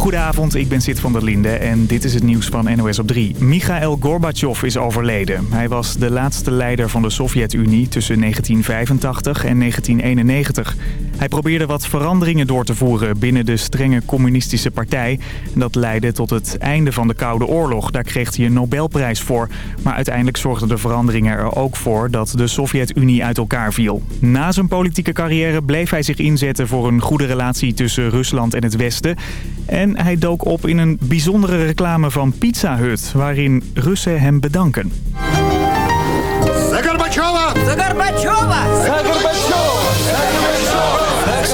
Goedenavond, ik ben Sid van der Linde en dit is het nieuws van NOS op 3. Mikhail Gorbachev is overleden. Hij was de laatste leider van de Sovjet-Unie tussen 1985 en 1991. Hij probeerde wat veranderingen door te voeren binnen de strenge communistische partij. En dat leidde tot het einde van de Koude Oorlog. Daar kreeg hij een Nobelprijs voor. Maar uiteindelijk zorgden de veranderingen er ook voor dat de Sovjet-Unie uit elkaar viel. Na zijn politieke carrière bleef hij zich inzetten voor een goede relatie tussen Rusland en het Westen. En hij dook op in een bijzondere reclame van Pizza Hut, waarin Russen hem bedanken.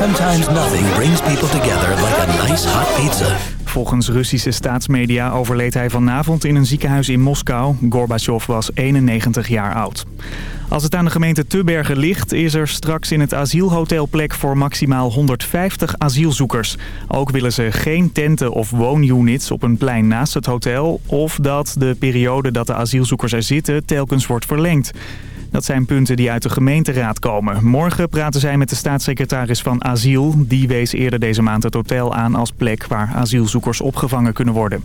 Sometimes nothing brings people together like a nice hot pizza. Volgens Russische staatsmedia overleed hij vanavond in een ziekenhuis in Moskou. Gorbachev was 91 jaar oud. Als het aan de gemeente Tubbergen ligt, is er straks in het asielhotel plek voor maximaal 150 asielzoekers. Ook willen ze geen tenten of woonunits op een plein naast het hotel... of dat de periode dat de asielzoekers er zitten telkens wordt verlengd. Dat zijn punten die uit de gemeenteraad komen. Morgen praten zij met de staatssecretaris van Asiel. Die wees eerder deze maand het hotel aan als plek waar asielzoekers opgevangen kunnen worden.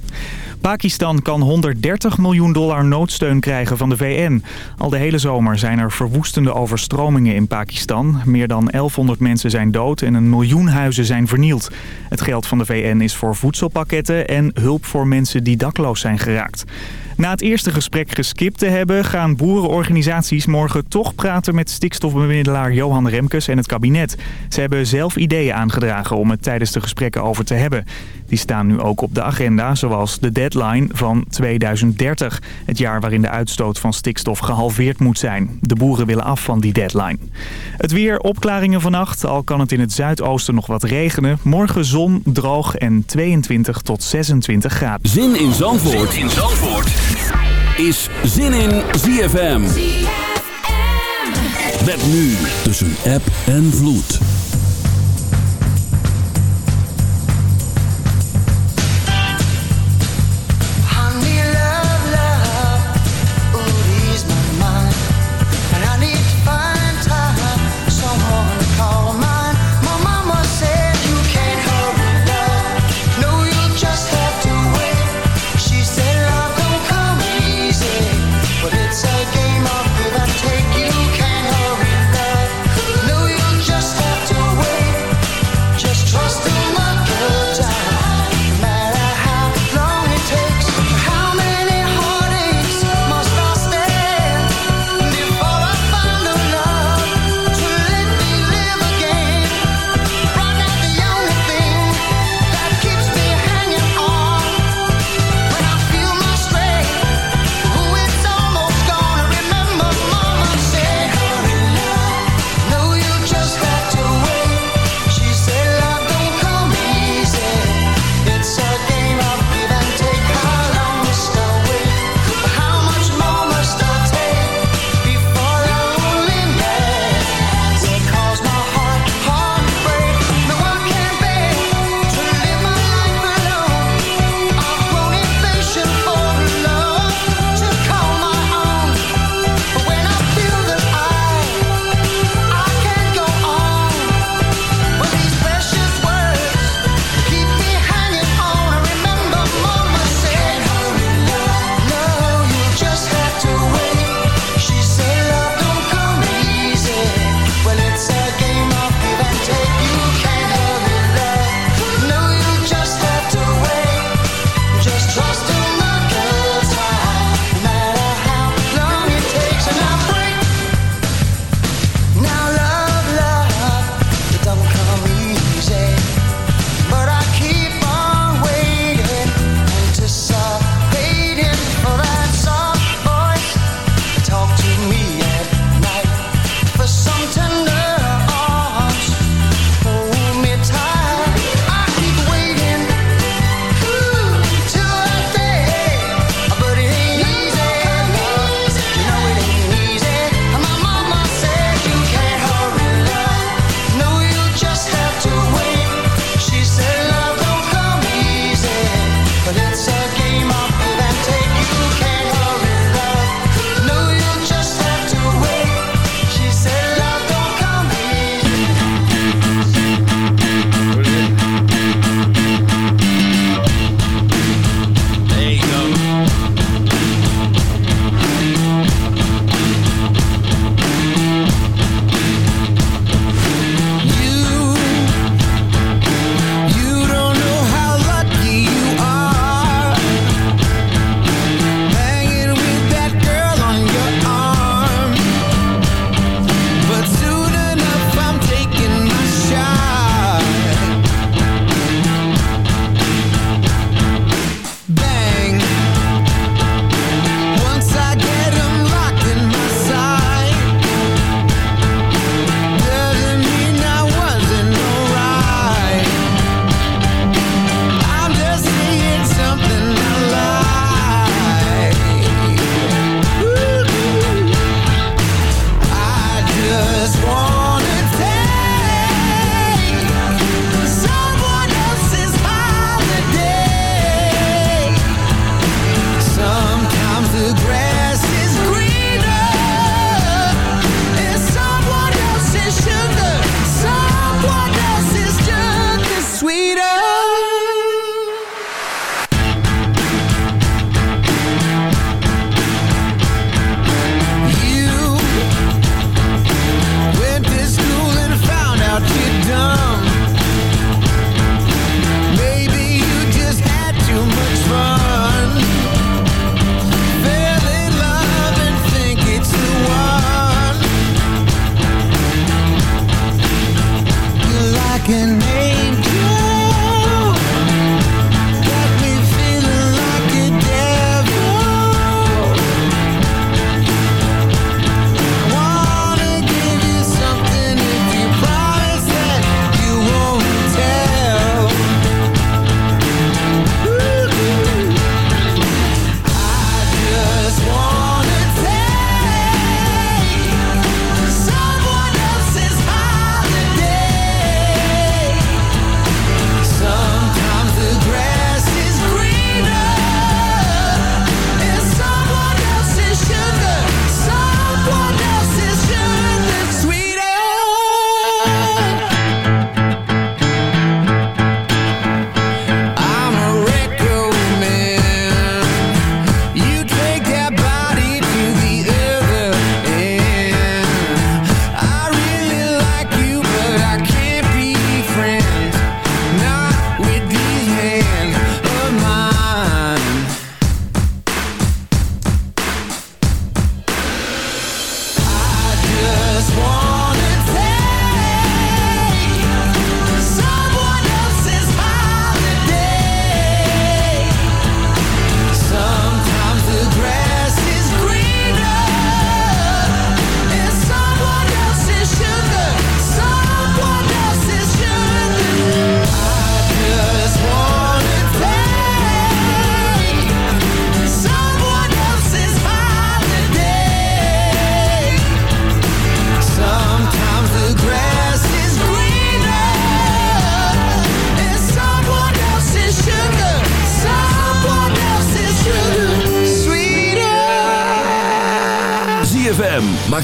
Pakistan kan 130 miljoen dollar noodsteun krijgen van de VN. Al de hele zomer zijn er verwoestende overstromingen in Pakistan. Meer dan 1100 mensen zijn dood en een miljoen huizen zijn vernield. Het geld van de VN is voor voedselpakketten en hulp voor mensen die dakloos zijn geraakt. Na het eerste gesprek geskipt te hebben... gaan boerenorganisaties morgen toch praten met stikstofbemiddelaar Johan Remkes en het kabinet. Ze hebben zelf ideeën aangedragen om het tijdens de gesprekken over te hebben. Die staan nu ook op de agenda, zoals de deadline van 2030. Het jaar waarin de uitstoot van stikstof gehalveerd moet zijn. De boeren willen af van die deadline. Het weer, opklaringen vannacht, al kan het in het zuidoosten nog wat regenen. Morgen zon, droog en 22 tot 26 graden. Zin in Zandvoort, in Zandvoort. is Zin in ZFM. Met nu tussen app en vloed.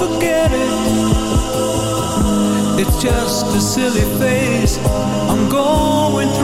forget it. It's just a silly face. I'm going through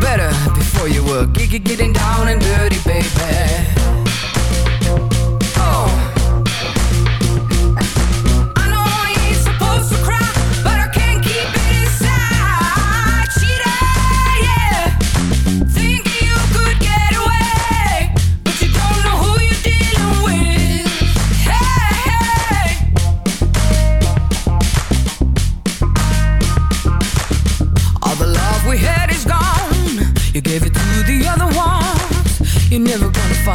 better before you were getting down and dirty, baby.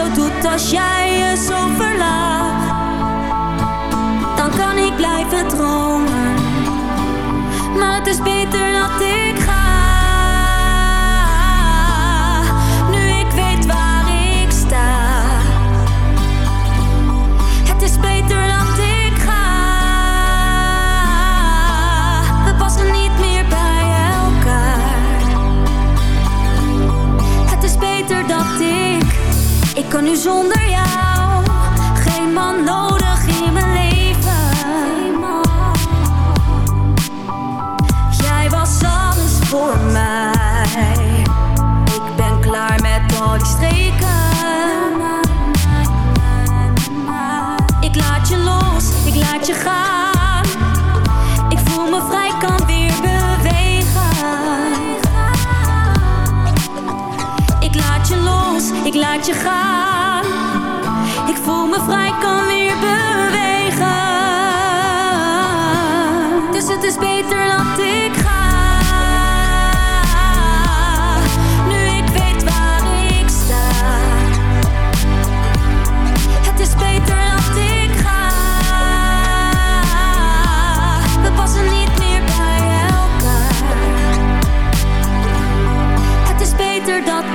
zo doet als jij je zo verlaat. Dan kan ik blijven dromen. Maar het is beter dan kan nu zonder jou.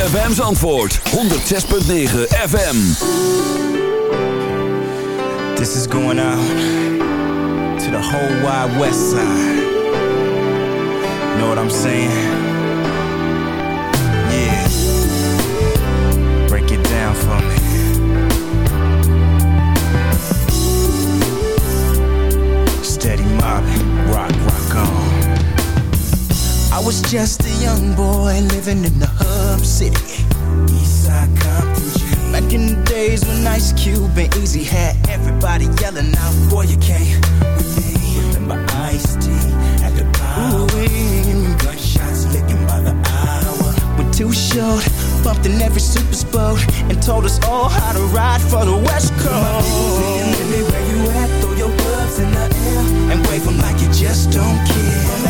ZFM's antwoord, 106.9 FM. This is going out to the whole wide west side. Know what I'm saying? Was just a young boy living in the hub city. Eastside Compton. Back in the days when Ice Cube and Easy had everybody yelling out, Boy, you can't with me. Remember Ice T at the power. Gunshots licking by the hour. We're too short, bumped in every super boat, and told us all how to ride for the West Coast. Where you at? Throw your gloves in the air and wave 'em like you just don't care.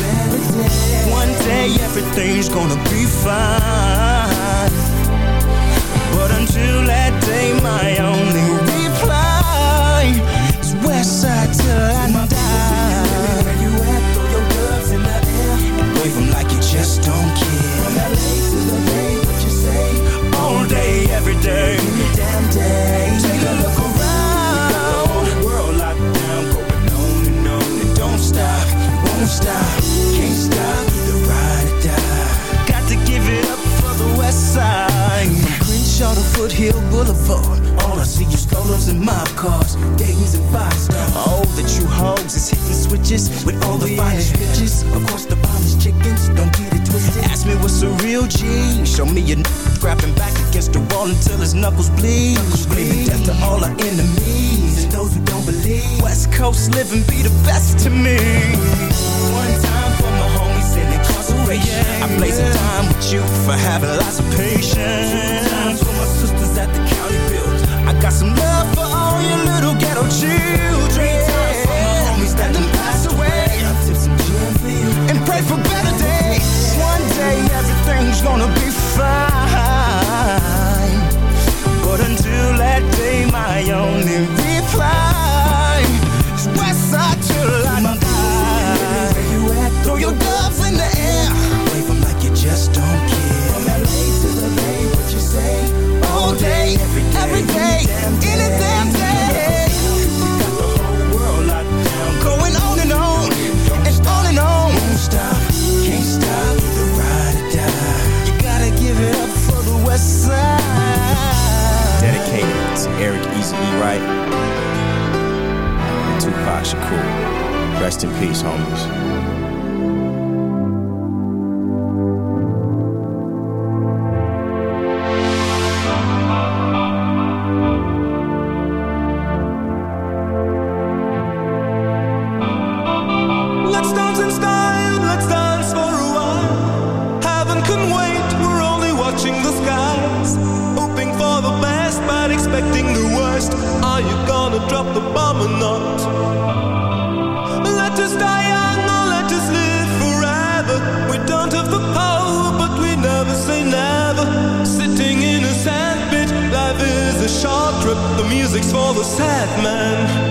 One day everything's gonna be fine. But until that day, my only reply is Westside till I die. Where you at? Throw your gloves in the air and wave 'em like you just don't care. From LA to the Bay, what you say? All day, every day, damn day. West Coast living be the best to me. One time for my homies in incarceration. I blaze a time with you for having lots of patience. Two times for my sisters at the county build. I got some love for all you little ghetto children. Three times for my homies that done passed away. I tip some gin for you and pray for better days. One day everything's gonna be fine. But until that day, my only E. Wright and Tupac Shakur. Rest in peace, homies. music's for the sad man.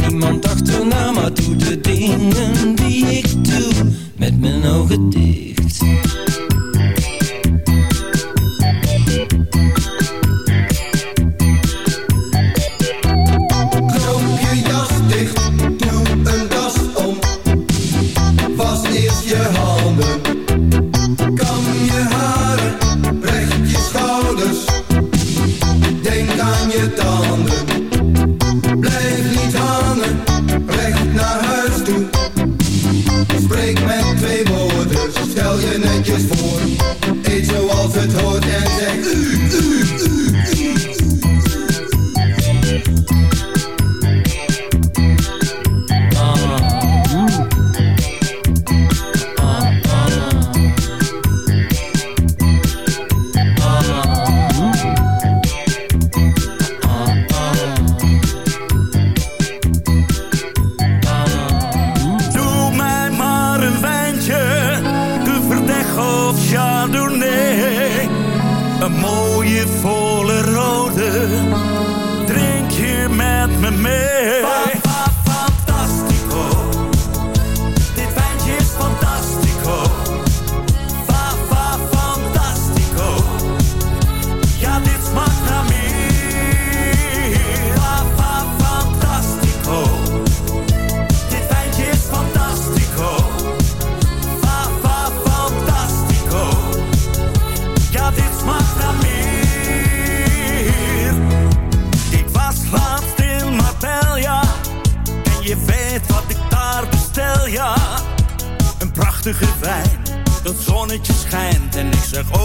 Niemand achterna, maar doe de dingen die ik doe, met mijn ogen dicht.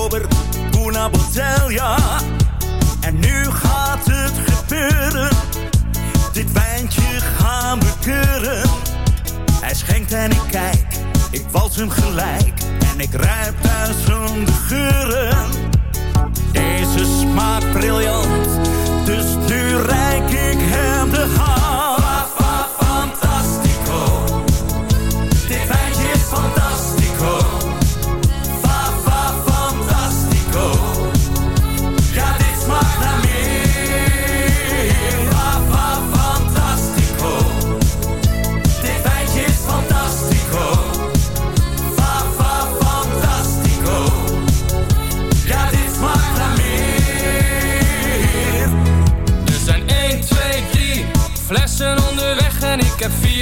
Ik zeg over, una botella. En nu gaat het gebeuren. Dit wijntje gaan we keuren. Hij schenkt en ik kijk, ik wals hem gelijk. En ik ruik duizenden geuren. Deze smaakt briljant, dus nu reik ik hem de hand.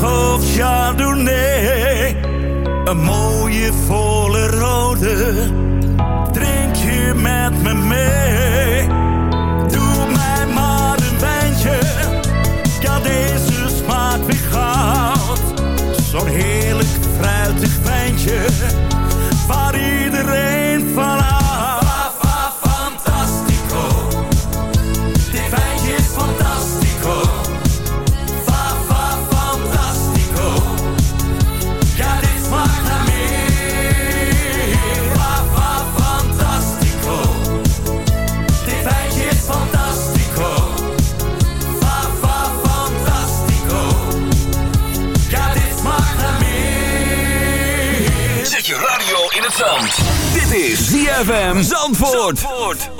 verdeg of chardonnay. Een mooie volle rode, drink je met me mee. Doe mij maar een wijntje, ja deze smaakt weer goud. Zo'n heerlijk fruitig wijntje, waar iedereen van Zandvoort. When